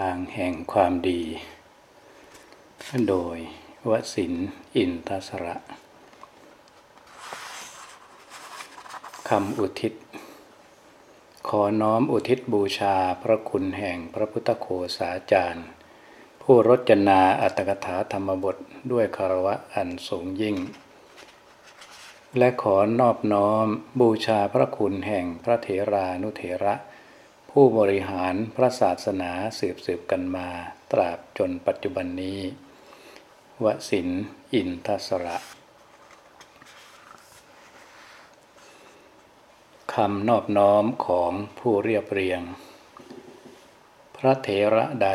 ทางแห่งความดี โดยวสินอินทสระคำอุทิศ ขอน้อมอุทิศบูชาพระคุณแห่งพระพุทธโคสาจารย์ ผู้รจนาอัตถกถาธรรมบทด้วยคารวะอันสูงยิ่ง และขอนอบน้อมบูชาพระคุณแห่งพระเถรานุเถระ ผู้บริหารพระศาสนาสืบสืบกันมา ตราบจนปัจจุบันนี้ วสินอินทสระคำนอบน้อมของผู้เรียบเรียง พระเถระใด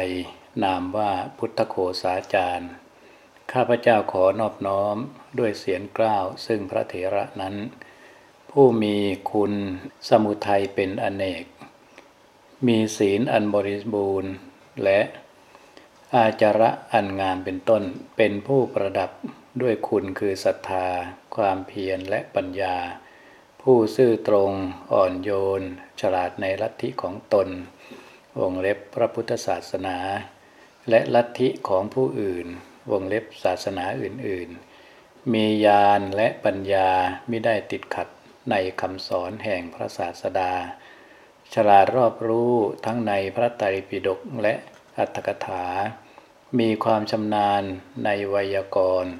นามว่าพุทธโคสาจารย์ ข้าพเจ้าขอนอบน้อมด้วยเสียงกล้าว ซึ่งพระเถระนั้น ผู้มีคุณสมุทัยเป็นอเนก มีศีลอันบริบูรณ์ และอาจาระอันงามเป็นต้นเป็นผู้ประดับด้วยคุณคือศรัทธา ความเพียรและปัญญา ผู้ซื่อตรงอ่อนโยน ฉลาดในลัทธิของตน วงเล็บพระพุทธศาสนา และลัทธิของผู้อื่น วงเล็บศาสนาอื่นๆ มีญาณและปัญญาไม่ได้ติดขัดในคำสอนแห่งพระศาสดา ฉลาดรอบรู้ทั้งในพระไตรปิฎกและอัตถกถา มีความชำนาญในไวยากรณ์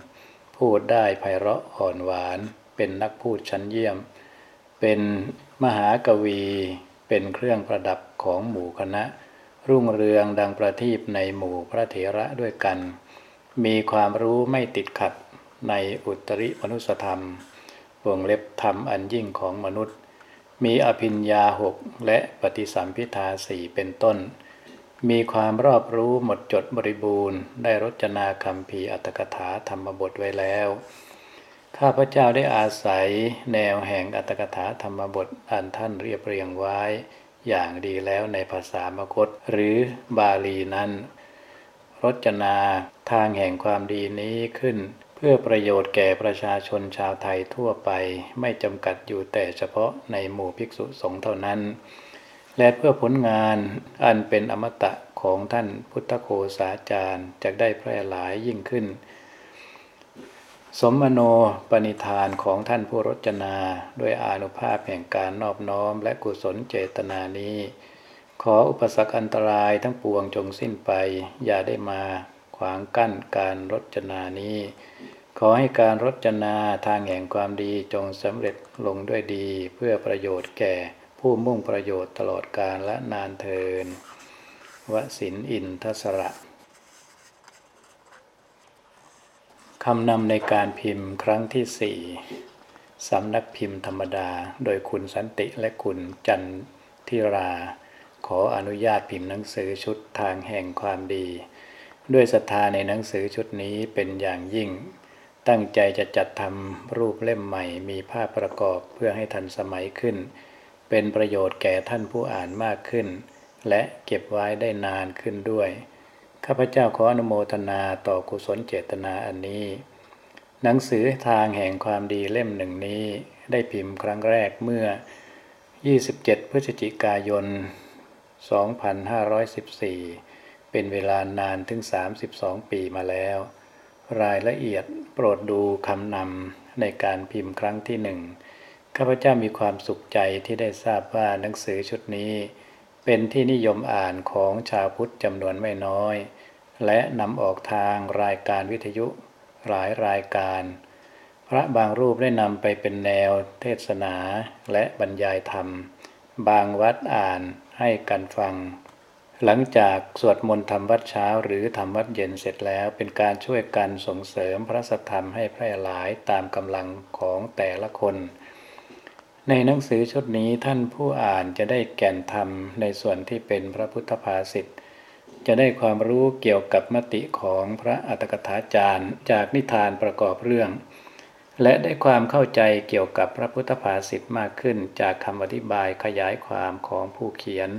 พูดได้ไพเราะอ่อนหวาน เป็นนักพูดชั้นเยี่ยม เป็นมหากวี เป็นเครื่องประดับของหมู่คณะ รุ่งเรืองดังประทีปในหมู่พระเถระด้วยกัน มีความรู้ไม่ติดขัดในอุตริมนุสธรรมวงเล็บธรรมอันยิ่งของมนุษย์ มีอภิญญาหกและปฏิสัมพิทาสี่เป็นต้น มีความรอบรู้หมดจดบริบูรณ์ ได้รจนาคำพีอัตถกถาธรรมบทไว้แล้ว ข้าพเจ้าได้อาศัยแนวแห่งอัตถกถาธรรมบทอันท่านเรียบเรียงไว้ อย่างดีแล้วในภาษามคตหรือบาลีนั้น รจนาทางแห่งความดีนี้ขึ้น เพื่อประโยชน์แก่ประชาชนชาวไทยทั่วไป ไม่จำกัดอยู่แต่เฉพาะในหมู่ภิกษุสงฆ์เท่านั้น และเพื่อผลงานอันเป็นอมตะของท่านพุทธโคสาจารย์จะได้แพร่หลายยิ่งขึ้น สมโนปณิธานของท่านผู้รจนาด้วยอานุภาพแห่งการนอบน้อมและกุศลเจตนานี้ ขออุปสรรคอันตรายทั้งปวงจงสิ้นไปอย่าได้มา ขวางกั้นการรจนานี้ ขอให้การรจนาทางแห่งความดีจงสำเร็จลงด้วยดี เพื่อประโยชน์แก่ผู้มุ่งประโยชน์ตลอดกาลและนานเทินวสินอินทสระคำนำในการพิมพ์ครั้งที่สี่สำนักพิมพ์ธรรมดา โดยคุณสันติและคุณจันทิรา ขออนุญาตพิมพ์หนังสือชุดทางแห่งความดี ด้วยศรัทธาในหนังสือชุดนี้เป็นอย่างยิ่ง ตั้งใจจะจัดทำรูปเล่มใหม่ มีภาพประกอบเพื่อให้ทันสมัยขึ้น เป็นประโยชน์แก่ท่านผู้อ่านมากขึ้น และเก็บไว้ได้นานขึ้นด้วย ข้าพเจ้าขออนุโมทนาต่อกุศลเจตนาอันนี้ หนังสือทางแห่งความดีเล่มหนึ่งนี้ ได้พิมพ์ครั้งแรกเมื่อ 27 พฤศจิกายน 2514 เป็นเวลานานถึง 32 ปีมาแล้ว รายละเอียดโปรดดูคำนำในการพิมพ์ครั้งที่หนึ่งข้าพเจ้ามีความสุขใจที่ได้ทราบว่าหนังสือชุดนี้ เป็นที่นิยมอ่านของชาวพุทธจำนวนไม่น้อย และนำออกทางรายการวิทยุหลายรายการ พระบางรูปได้นำไปเป็นแนวเทศนาและบรรยายธรรม บางวัดอ่านให้กันฟัง หลังจากสวดมนต์ทำวัดเช้าหรือทำวัดเย็นเสร็จแล้ว เป็นการช่วยกันส่งเสริมพระสัทธรรมให้แพร่หลายตามกำลังของแต่ละคน ในหนังสือชุดนี้ท่านผู้อ่านจะได้แก่นธรรมในส่วนที่เป็นพระพุทธภาษิตจะได้ความรู้เกี่ยวกับมติของพระอัตถกถาจารย์ จากนิทานประกอบเรื่อง และได้ความเข้าใจเกี่ยวกับพระพุทธภาษิตมากขึ้นจากคำอธิบายขยายความของผู้เขียน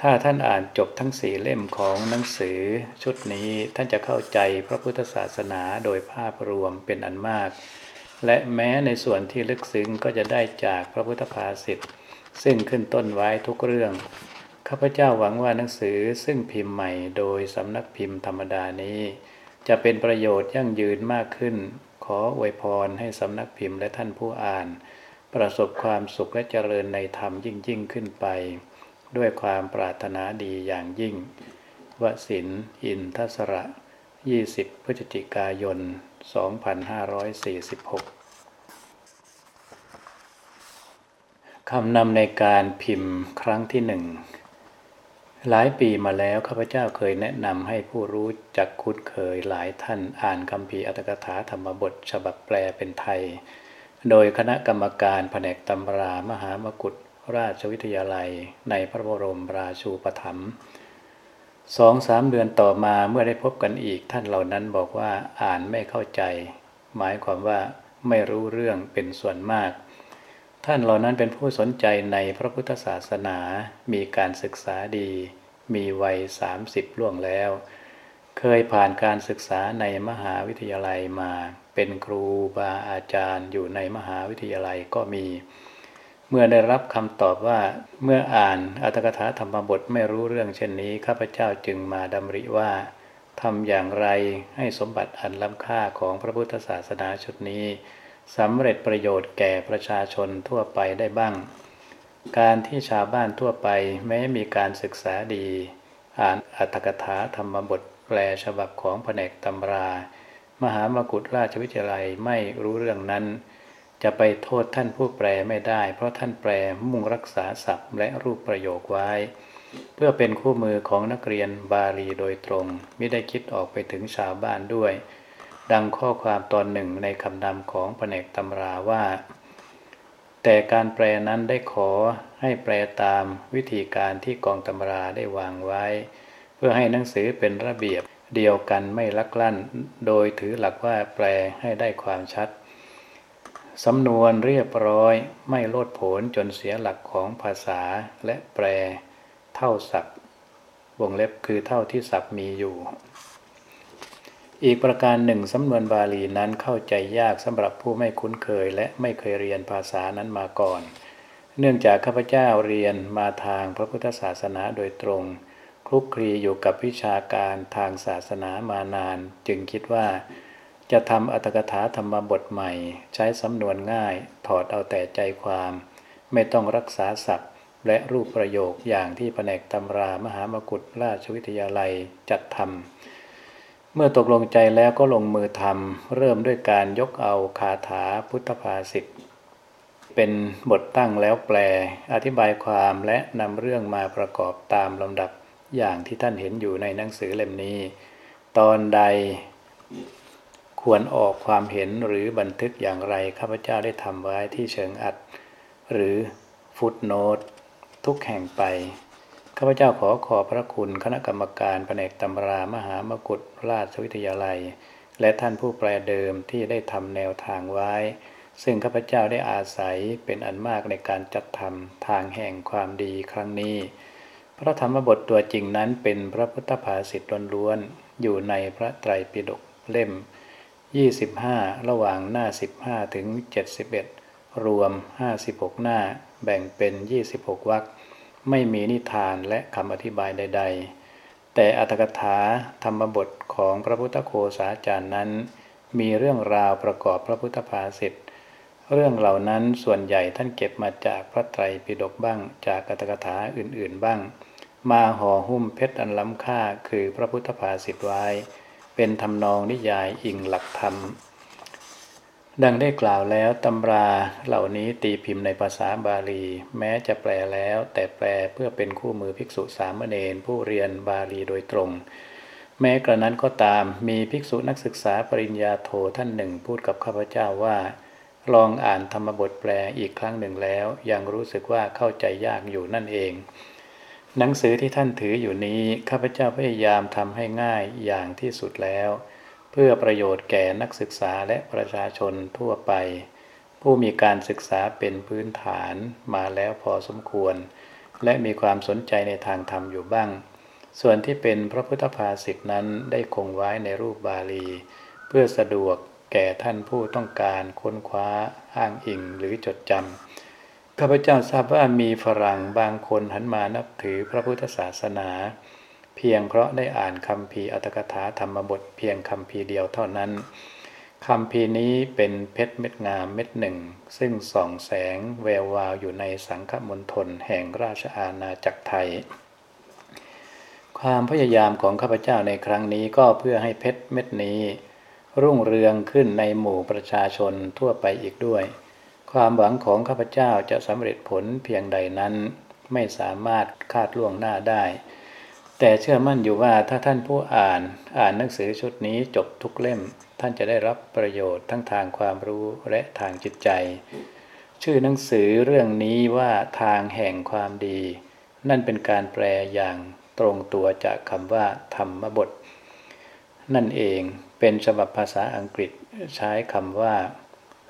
ถ้าท่านอ่านจบทั้งสี่เล่มของหนังสือชุดนี้ท่านจะเข้าใจพระพุทธศาสนาโดยภาพรวมเป็นอันมาก และแม้ในส่วนที่ลึกซึ้งก็จะได้จากพระพุทธภาษิตซึ่งขึ้นต้นไว้ทุกเรื่อง ข้าพเจ้าหวังว่าหนังสือซึ่งพิมพ์ใหม่โดยสำนักพิมพ์ธรรมดานี้ จะเป็นประโยชน์ยั่งยืนมากขึ้น ขออวยพรให้สำนักพิมพ์และท่านผู้อ่าน ประสบความสุขและเจริญในธรรมยิ่งยิ่งขึ้นไป ด้วยความปรารถนาดีอย่างยิ่ง วสินอินทศระ 20 พฤศจิกายน 2546 คำนำในการพิมพ์ครั้งที่หนึ่ง หลายปีมาแล้วข้าพเจ้าเคยแนะนำให้ผู้รู้จักคุ้นเคยหลายท่านอ่านคำพีอัตถกถาธรรมบทฉบับแปลเป็นไทย โดยคณะกรรมการแผนกตำรามหามกุฏ ราชวิทยาลัยในพระบรมราชูปถัมภ์สองสามเดือนต่อมาเมื่อได้พบกันอีกท่านเหล่านั้นบอกว่าอ่านไม่เข้าใจ หมายความว่าไม่รู้เรื่องเป็นส่วนมาก ท่านเหล่านั้นเป็นผู้สนใจในพระพุทธศาสนา มีการศึกษาดี มีวัยสามสิบล่วงแล้ว เคยผ่านการศึกษาในมหาวิทยาลัยมา เป็นครูบาอาจารย์อยู่ในมหาวิทยาลัยก็มี เมื่อได้รับคำตอบว่าเมื่ออ่านอัตถกถาธรรมบทไม่รู้เรื่องเช่นนี้ข้าพเจ้าจึงมาดำริว่าทำอย่างไรให้สมบัติอันล้ำค่าของพระพุทธศาสนาชุดนี้สำเร็จประโยชน์แก่ประชาชนทั่วไปได้บ้าง การที่ชาวบ้านทั่วไปแม้มีการศึกษาดี อ่านอัตถกถาธรรมบทแปลฉบับของแผนกตำรา มหามกุฏราชวิทยาลัยไม่รู้เรื่องนั้น จะไปโทษท่านผู้แปลไม่ได้ เพราะท่านแปลมุ่งรักษาศัพท์และรูปประโยคไว้ เพื่อเป็นคู่มือของนักเรียนบาลีโดยตรงไม่ได้คิดออกไปถึงชาวบ้านด้วย ดังข้อความตอนหนึ่งในคำนำของแผนกตำราว่า แต่การแปลนั้นได้ขอให้แปลตามวิธีการที่กองตำราได้วางไว้ เพื่อให้หนังสือเป็นระเบียบเดียวกันไม่ลักลั่น โดยถือหลักว่าแปลให้ได้ความชัด สำนวนเรียบร้อยไม่โลดโผนจนเสียหลักของภาษาและแปลเท่าศัพท์วงเล็บคือเท่าที่ศัพท์มีอยู่ อีกประการหนึ่งสำนวนบาลีนั้นเข้าใจยากสำหรับผู้ไม่คุ้นเคยและไม่เคยเรียนภาษานั้นมาก่อน เนื่องจากข้าพเจ้าเรียนมาทางพระพุทธศาสนาโดยตรง คลุกคลีอยู่กับวิชาการทางศาสนามานาน จึงคิดว่า จะทำอัตถกถาธรรมบทใหม่ ใช้สำนวนง่าย ถอดเอาแต่ใจความ ไม่ต้องรักษาศัพท์ และรูปประโยคอย่างที่แผนกตำรามหามกุฏราชวิทยาลัยจัดทำเมื่อตกลงใจแล้วก็ลงมือทำเริ่มด้วยการยกเอาคาถาพุทธภาษิตเป็นบทตั้งแล้วแปล อธิบายความและนำเรื่องมาประกอบตามลำดับอย่างที่ท่านเห็นอยู่ในหนังสือเล่มนี้ ตอนใด ควรออกความเห็นหรือบันทึกอย่างไรข้าพเจ้าได้ทำไว้ที่เชิงอัด หรือฟุตโนตทุกแห่งไป ข้าพเจ้าขอขอบพระคุณคณะกรรมการแผนกตำรามหามกุฏราชวิทยาลัย และท่านผู้แปลเดิมที่ได้ทำแนวทางไว้ ซึ่งข้าพเจ้าได้อาศัยเป็นอันมากในการจัดทำทางแห่งความดีครั้งนี้ พระธรรมบทตัวจริงนั้นเป็นพระพุทธภาษิตล้วนๆอยู่ในพระไตรปิฎกเล่ม 25 ระหว่างหน้า 15 ถึง 71 รวม 56 หน้า แบ่งเป็น 26 วรรคไม่มีนิทานและคำอธิบายใด ๆ แต่อัตถกถาธรรมบทของพระพุทธโคสาจารย์นั้น มีเรื่องราวประกอบพระพุทธภาษิตเรื่องเหล่านั้นส่วนใหญ่ท่านเก็บมาจากพระไตรปิฎกบ้าง จากอัตถกถาอื่นๆบ้าง มาห่อหุ้มเพชรอันล้ำค่าคือพระพุทธภาษิตไว้ เป็นทำนองนิยายอิงหลักธรรม ดังได้กล่าวแล้วตำราเหล่านี้ตีพิมพ์ในภาษาบาลี แม้จะแปลแล้ว แต่แปลเพื่อเป็นคู่มือภิกษุสามเณรผู้เรียนบาลีโดยตรง แม้กระนั้นก็ตามมีภิกษุนักศึกษาปริญญาโทท่านหนึ่งพูดกับข้าพเจ้าว่า ลองอ่านธรรมบทแปลอีกครั้งหนึ่งแล้ว ยังรู้สึกว่าเข้าใจยากอยู่นั่นเอง หนังสือที่ท่านถืออยู่นี้ข้าพเจ้าพยายามทำให้ง่ายอย่างที่สุดแล้ว เพื่อประโยชน์แก่นักศึกษาและประชาชนทั่วไป ผู้มีการศึกษาเป็นพื้นฐานมาแล้วพอสมควร และมีความสนใจในทางธรรมอยู่บ้าง ส่วนที่เป็นพระพุทธภาษิตนั้นได้คงไว้ในรูปบาลี เพื่อสะดวกแก่ท่านผู้ต้องการค้นคว้าอ้างอิงหรือจดจำ ข้าพเจ้าทราบว่ามีฝรั่งบางคนหันมานับถือพระพุทธศาสนา เพียงเพราะได้อ่านคำพีอัตถกถาธรรมบทเพียงคำพีเดียวเท่านั้นคำพีนี้เป็นเพชรเม็ดงามเม็ดหนึ่ง ซึ่งส่องแสงแวววาวอยู่ในสังฆมณฑลแห่งราชอาณาจักรไทย ความพยายามของข้าพเจ้าในครั้งนี้ก็เพื่อให้เพชรเม็ดนี้ รุ่งเรืองขึ้นในหมู่ประชาชนทั่วไปอีกด้วย ความหวังของข้าพเจ้าจะสำเร็จผลเพียงใดนั้นไม่สามารถคาดล่วงหน้าได้ แต่เชื่อมั่นอยู่ว่าถ้าท่านผู้อ่านอ่านหนังสือชุดนี้จบทุกเล่ม ท่านจะได้รับประโยชน์ทั้งทางความรู้และทางจิตใจ ชื่อหนังสือเรื่องนี้ว่าทางแห่งความดี นั่นเป็นการแปลอย่างตรงตัวจากคำว่าธรรมบท นั่นเองเป็นฉบับภาษาอังกฤษใช้คำว่า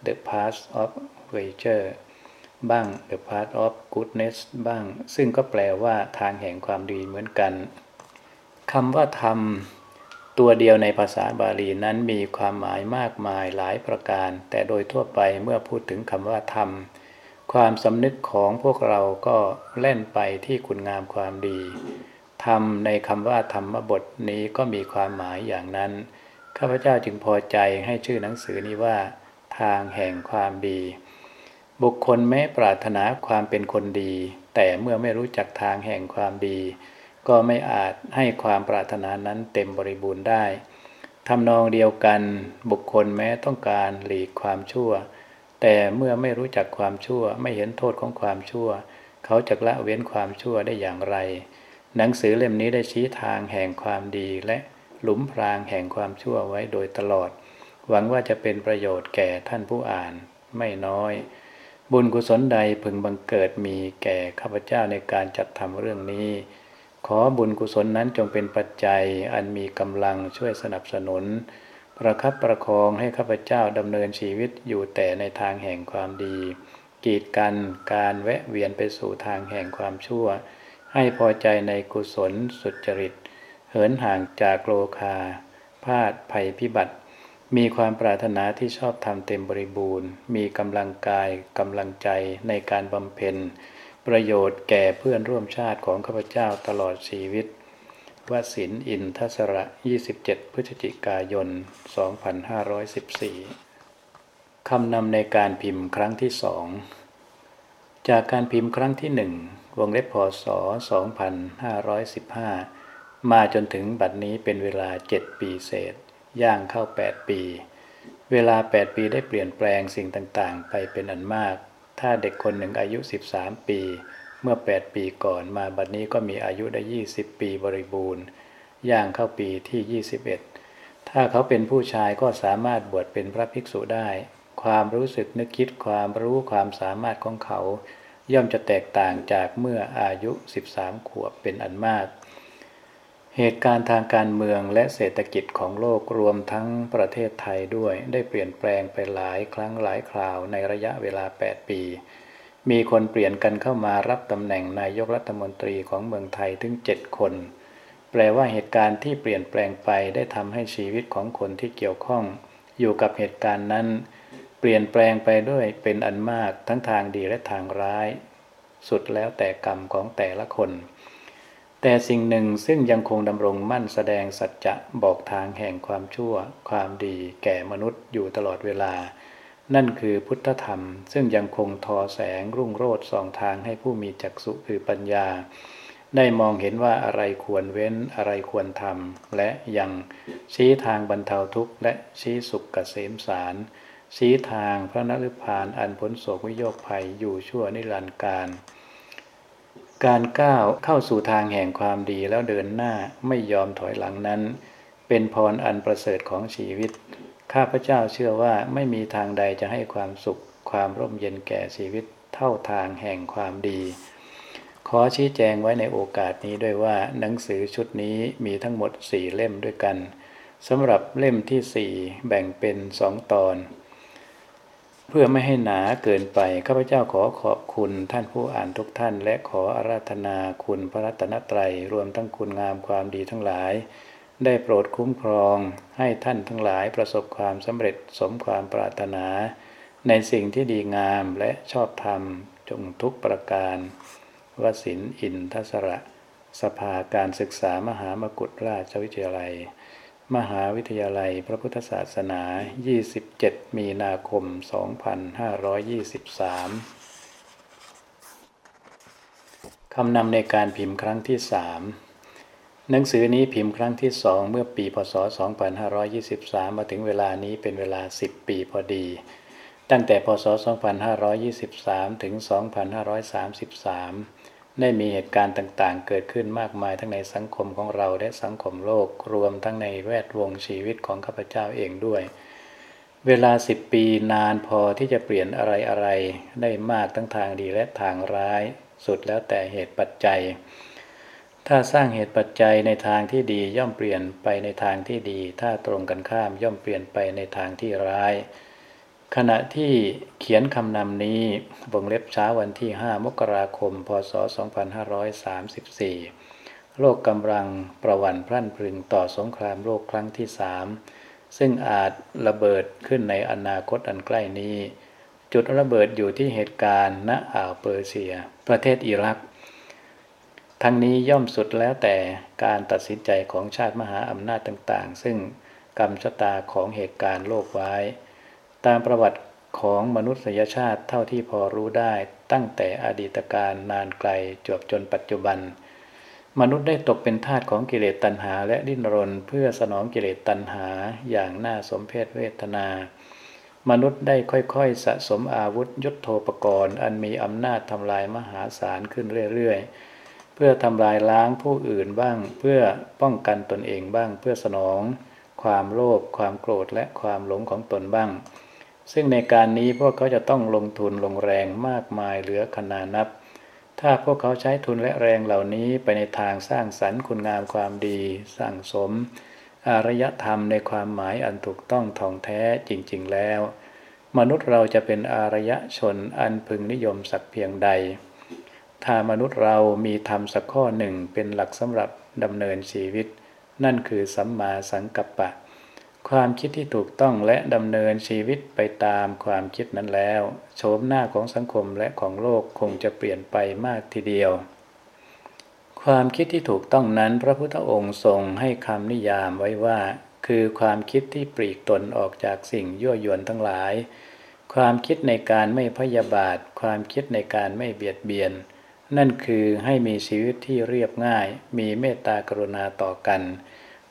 the path of virtue บ้าง the path of goodness บ้าง ซึ่งก็แปลว่าทางแห่งความดีเหมือนกันคำว่าธรรมตัวเดียวในภาษาบาลีนั้นมีความหมายมากมายหลายประการ แต่โดยทั่วไปเมื่อพูดถึงคำว่าธรรม ความสำนึกของพวกเราก็เล่นไปที่คุณงามความดี ธรรมในคำว่าธรรมบทนี้ก็มีความหมายอย่างนั้น ข้าพเจ้าจึงพอใจให้ชื่อหนังสือนี้ว่า ทางแห่งความดี บุคคลแม้ปรารถนาความเป็นคนดี แต่เมื่อไม่รู้จักทางแห่งความดี ก็ไม่อาจให้ความปรารถนานั้นเต็มบริบูรณ์ได้ทำนองเดียวกัน บุคคลแม้ต้องการหลีกความชั่ว แต่เมื่อไม่รู้จักความชั่วไม่เห็นโทษของความชั่ว เขาจะละเว้นความชั่วได้อย่างไร หนังสือเล่มนี้ได้ชี้ทางแห่งความดีและหลุมพรางแห่งความชั่วไว้โดยตลอด หวังว่าจะเป็นประโยชน์แก่ท่านผู้อ่านไม่น้อย บุญกุศลใดพึงบังเกิดมีแก่ข้าพเจ้าในการจัดทำเรื่องนี้ ขอบุญกุศลนั้นจงเป็นปัจจัยอันมีกำลังช่วยสนับสนุน ประคับประคองให้ข้าพเจ้าดำเนินชีวิตอยู่แต่ในทางแห่งความดี กีดกันการแวะเวียนไปสู่ทางแห่งความชั่ว ให้พอใจในกุศลสุจริต เหินห่างจากโลคาพาดภัยพิบัติ มีความปรารถนาที่ชอบทำเต็มบริบูรณ์ มีกำลังกายกำลังใจในการบำเพ็ญ ประโยชน์แก่เพื่อนร่วมชาติของข้าพเจ้าตลอดชีวิตวสินอินทศระ 27 พฤศจิกายน 2514 คำนำในการพิมพ์ครั้งที่สอง จากการพิมพ์ครั้งที่หนึ่งวงเล็บพศ 2515 มาจนถึงบัดนี้เป็นเวลา 7 ปีเศษ ย่างเข้า 8 ปี เวลา 8 ปีได้เปลี่ยนแปลงสิ่งต่างๆ ไปเป็นอันมาก ถ้าเด็กคนหนึ่งอายุ 13 ปี เมื่อ 8 ปีก่อนมาบัดนี้ก็มีอายุได้ 20 ปีบริบูรณ์ ย่างเข้าปีที่ 21 ถ้าเขาเป็นผู้ชายก็สามารถบวชเป็นพระภิกษุได้ ความรู้สึกนึกคิดความรู้ความสามารถของเขา ย่อมจะแตกต่างจากเมื่ออายุ 13 ขวบเป็นอันมาก เหตุการณ์ทางการเมืองและเศรษฐกิจของโลกรวมทั้งประเทศไทยด้วย ได้เปลี่ยนแปลงไปหลายครั้งหลายคราวในระยะเวลา 8 ปี มีคนเปลี่ยนกันเข้ามารับตำแหน่งนายกรัฐมนตรีของเมืองไทยถึง 7 คน แปลว่าเหตุการณ์ที่เปลี่ยนแปลงไปได้ทำให้ชีวิตของคนที่เกี่ยวข้อง อยู่กับเหตุการณ์นั้น เปลี่ยนแปลงไปด้วยเป็นอันมากทั้งทางดีและทางร้าย สุดแล้วแต่กรรมของแต่ละคน แต่สิ่งหนึ่งซึ่งยังคงดำรงมั่นแสดงสัจจะบอกทางแห่งความชั่ว ความดีแก่มนุษย์อยู่ตลอดเวลา นั่นคือพุทธธรรม ซึ่งยังคงทอแสงรุ่งโรจน์ส่องทางให้ผู้มีจักษุคือปัญญา ได้มองเห็นว่าอะไรควรเว้นอะไรควรทำและยังชี้ทางบรรเทาทุกข์และชี้สุขเกษมสารชี้ทางพระนฤพานอันพ้นโศกวิโยคภัยอยู่ชั่วนิรันดร์การ การก้าวเข้าสู่ทางแห่งความดีแล้วเดินหน้าไม่ยอมถอยหลังนั้น เป็นพรอันประเสริฐของชีวิต ข้าพเจ้าเชื่อว่าไม่มีทางใดจะให้ความสุข ความร่มเย็นแก่ชีวิต เท่าทางแห่งความดี ขอชี้แจงไว้ในโอกาสนี้ด้วยว่าหนังสือชุดนี้มีทั้งหมดสี่เล่มด้วยกันสำหรับเล่มที่สี่แบ่งเป็นสองตอน เพื่อไม่ให้หนาเกินไปข้าพเจ้าขอขอบคุณท่านผู้อ่านทุกท่าน และขออาราธนาคุณพระรัตนตรัยรวมทั้งคุณงามความดีทั้งหลาย ได้โปรดคุ้มครอง ให้ท่านทั้งหลายประสบความสำเร็จสมความปรารถนา ในสิ่งที่ดีงามและชอบธรรมจงทุกประการวสินอินทศระ สภาการศึกษามหามกุฏราชวิทยาลัย มหาวิทยาลัยพระพุทธศาสนา 27 มีนาคม 2523 คำนำในการพิมพ์ครั้งที่สามหนังสือนี้พิมพ์ครั้งที่สองเมื่อปี พศ 2523 มาถึงเวลานี้เป็นเวลา 10 ปีพอดี ตั้งแต่ พศ 2523 ถึง 2533 ได้มีเหตุการณ์ต่างๆ เกิดขึ้นมากมายทั้งในสังคมของเราและสังคมโลกรวมทั้งในแวดวงชีวิตของข้าพเจ้าเองด้วย เวลา10ปีนานพอที่จะเปลี่ยนอะไรๆได้มากทั้งทางดีและทางร้าย สุดแล้วแต่เหตุปัจจัย ถ้าสร้างเหตุปัจจัยในทางที่ดีย่อมเปลี่ยนไปในทางที่ดี ถ้าตรงกันข้ามย่อมเปลี่ยนไปในทางที่ร้าย ขณะที่เขียนคำนำนี้บงเล็บเช้าวันที่ 5 มกราคม พศ 2534 โลกกำลังประวันพรั่นพรึงต่อสงครามโลกครั้งที่สามซึ่งอาจระเบิดขึ้นในอนาคตอันใกล้นี้ จุดระเบิดอยู่ที่เหตุการณ์ณอ่าวเปอร์เซีย ประเทศอิรัก ทั้งนี้ย่อมสุดแล้วแต่การตัดสินใจของชาติมหาอำนาจต่างๆ ซึ่งกรรมชะตาของเหตุการณ์โลกไว้ ตามประวัติของมนุษยชาติเท่าที่พอรู้ได้ตั้งแต่อดีตการนานไกลจวบจนปัจจุบัน มนุษย์ได้ตกเป็นทาสของกิเลสตัณหา และดิ้นรนเพื่อสนองกิเลสตัณหาอย่างน่าสมเพชเวทนา มนุษย์ได้ค่อยๆ สะสมอาวุธยุทโธปกรณ์ อันมีอำนาจทำลายมหาศาลขึ้นเรื่อยๆ เพื่อทำลายล้างผู้อื่นบ้าง เพื่อป้องกันตนเองบ้าง เพื่อสนอง ความโลภความโกรธและความหลงของตนบ้าง ซึ่งในการนี้พวกเขาจะต้องลงทุนลงแรงมากมายเหลือขนานับ ถ้าพวกเขาใช้ทุนและแรงเหล่านี้ไปในทางสร้างสรรค์คุณงามความดี สร้างสม อารยธรรมในความหมายอันถูกต้องท่องแท้จริง ๆ แล้ว มนุษย์เราจะเป็นอารยชนอันพึงนิยมสักเพียงใด ถ้ามนุษย์เรามีธรรมสักข้อหนึ่งเป็นหลักสำหรับดำเนินชีวิต นั่นคือสัมมาสังกัปปะ ความคิดที่ถูกต้องและดำเนินชีวิตไปตามความคิดนั้นแล้วโฉมหน้าของสังคมและของโลกคงจะเปลี่ยนไปมากทีเดียว ความคิดที่ถูกต้องนั้นพระพุทธองค์ทรงให้คำนิยามไว้ว่า คือความคิดที่ปลีกตนออกจากสิ่งยั่วยวนทั้งหลาย ความคิดในการไม่พยาบาท ความคิดในการไม่เบียดเบียน นั่นคือให้มีชีวิตที่เรียบง่าย มีเมตตากรุณาต่อกัน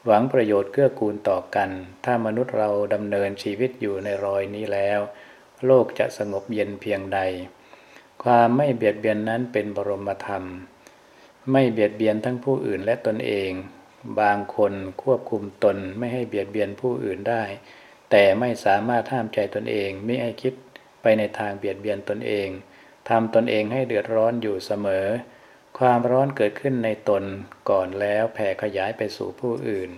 หวังประโยชน์เกื้อกูลต่อกัน ถ้ามนุษย์เราดำเนินชีวิตอยู่ในรอยนี้แล้ว โลกจะสงบเย็นเพียงใด ความไม่เบียดเบียนนั้นเป็นบรมธรรม ไม่เบียดเบียนทั้งผู้อื่นและตนเอง บางคนควบคุมตนไม่ให้เบียดเบียนผู้อื่นได้ แต่ไม่สามารถห้ามใจตนเองไม่ให้คิดไปในทางเบียดเบียนตนเองทำตนเองให้เดือดร้อนอยู่เสมอ ความร้อนเกิดขึ้นในตนก่อนแล้วแผ่ขยายไปสู่ผู้อื่น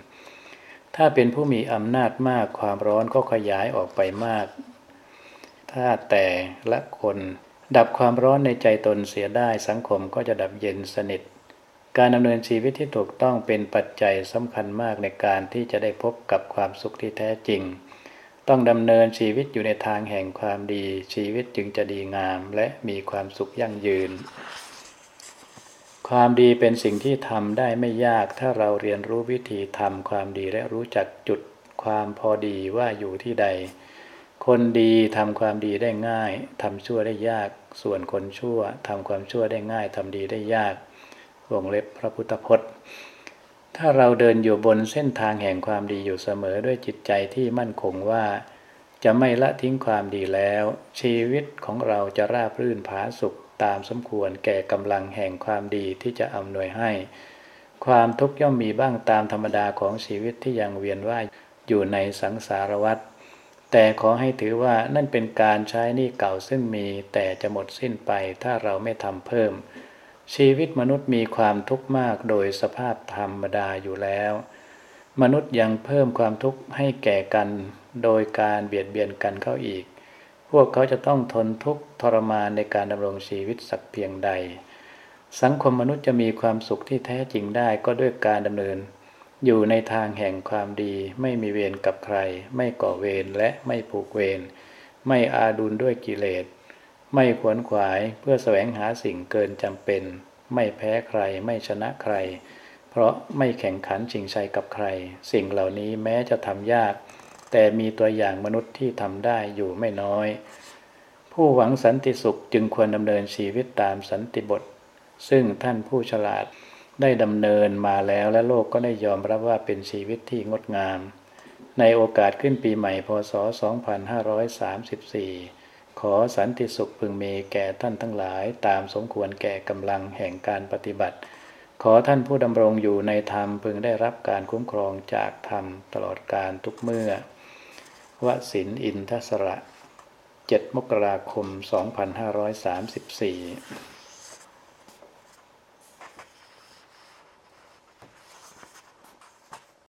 ถ้าเป็นผู้มีอำนาจมากความร้อนก็ขยายออกไปมาก ถ้าแต่ละคนดับความร้อนในใจตนเสียได้สังคมก็จะดับเย็นสนิท การดำเนินชีวิตที่ถูกต้องเป็นปัจจัยสำคัญมากในการที่จะได้พบกับความสุขที่แท้จริง ต้องดำเนินชีวิตอยู่ในทางแห่งความดี ชีวิตจึงจะดีงามและมีความสุขยั่งยืน ความดีเป็นสิ่งที่ทำได้ไม่ยากถ้าเราเรียนรู้วิธีทำความดีและรู้จักจุดความพอดีว่าอยู่ที่ใด คนดีทำความดีได้ง่ายทำชั่วได้ยาก ส่วนคนชั่วทำความชั่วได้ง่ายทำดีได้ยากวงเล็บพระพุทธพจน์ ถ้าเราเดินอยู่บนเส้นทางแห่งความดีอยู่เสมอด้วยจิตใจที่มั่นคงว่า จะไม่ละทิ้งความดีแล้ว ชีวิตของเราจะราบรื่นผาสุข ตามสมควรแก่กำลังแห่งความดีที่จะอำนวยให้ ความทุกข์ย่อมมีบ้างตามธรรมดาของชีวิตที่ยังเวียนว่ายอยู่ในสังสารวัฏแต่ขอให้ถือว่านั่นเป็นการใช้นี่เก่าซึ่งมีแต่จะหมดสิ้นไปถ้าเราไม่ทำเพิ่ม ชีวิตมนุษย์มีความทุกข์มากโดยสภาพธรรมดาอยู่แล้ว มนุษย์ยังเพิ่มความทุกข์ให้แก่กัน โดยการเบียดเบียนกันเข้าอีก วกเขาจะต้องทนทุกข์ทรมานในการดำรงชีวิตสักเพียงใด สังคมมนุษย์จะมีความสุขที่แท้จริงได้ก็ด้วยการดำเนิน อยู่ในทางแห่งความดี ไม่มีเวรกับใคร ไม่ก่อเวรและไม่ผูกเวรไม่อาดุลด้วยกิเลส ไม่ขวนขวายเพื่อแสวงหาสิ่งเกินจำเป็น ไม่แพ้ใคร ไม่ชนะใคร เพราะไม่แข่งขันชิงชัยกับใคร สิ่งเหล่านี้แม้จะทำยาก แต่มีตัวอย่างมนุษย์ที่ทำได้อยู่ไม่น้อย ผู้หวังสันติสุขจึงควรดำเนินชีวิตตามสันติบท ซึ่งท่านผู้ฉลาดได้ดำเนินมาแล้วและโลกก็ได้ยอมรับว่าเป็นชีวิตที่งดงาม ในโอกาสขึ้นปีใหม่พศ 2534 ขอสันติสุขพึงมีแก่ท่านทั้งหลายตามสมควรแก่กำลังแห่งการปฏิบัติ ขอท่านผู้ดำรงอยู่ในธรรมพึงได้รับการคุ้มครองจากธรรมตลอดการทุกเมื่อ วสินอินทสระ 7 มกราคม 2534